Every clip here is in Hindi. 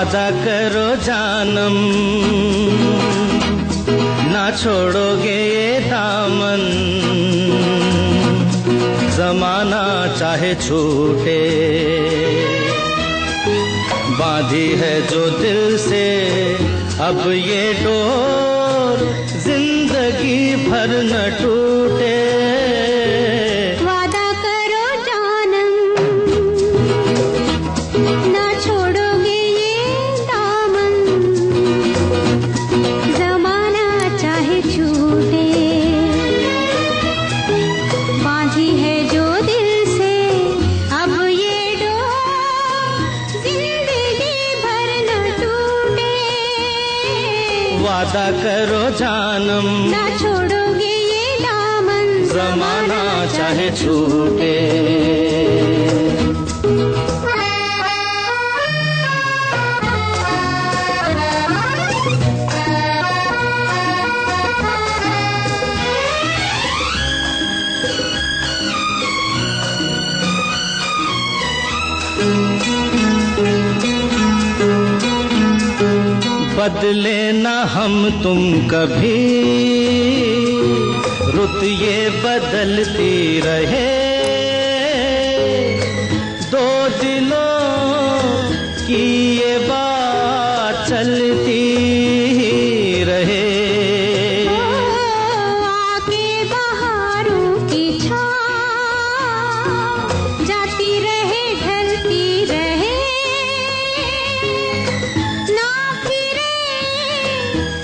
वादा करो जानम। ना छोड़ोगे ये दामन। जमाना चाहे छूटे। बांधी है जो दिल से। अब ये डोर ज़िंदगी भर न टूटे। वादा करो जानम। ना छोड़ोगे ये दामन जमाना चाहे छूटे। बदले ना हम तुम कभी। रुत ये बदलती रहे। दो दिलों की ये बात चलती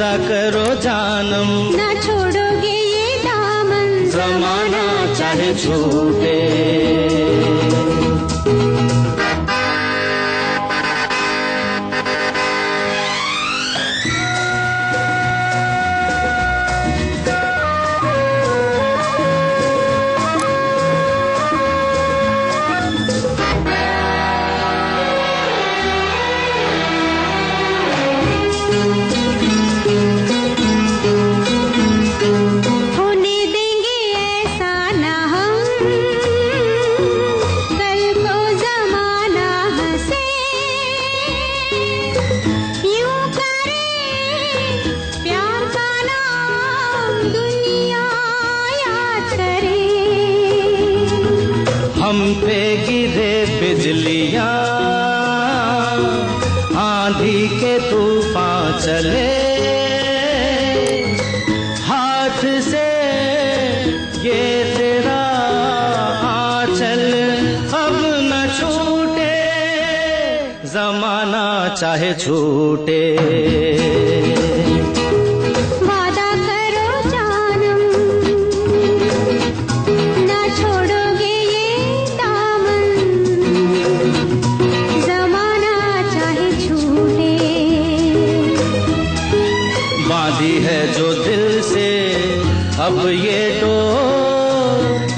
वादा करो जानम। ना छोड़ोगे ये दामन जमाना चाहे छूटे हम पे गिरे बिजलियाँ। आंधी के तूफ़ान चले। हाथ से ये तेरा आंचल अब न छूटे। जमाना चाहे छूटे अब ये तो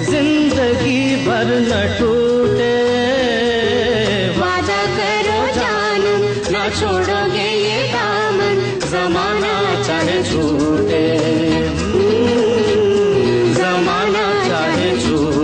ज़िंदगी भर न टूटे। वादा करो जान न छोड़ोगे ये दामन जमाना चाहे झूठे। हम्म, जमाना चाहे झूठे।